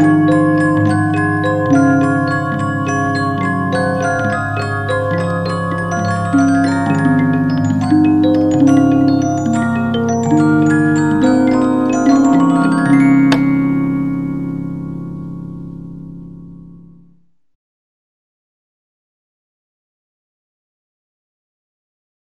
Música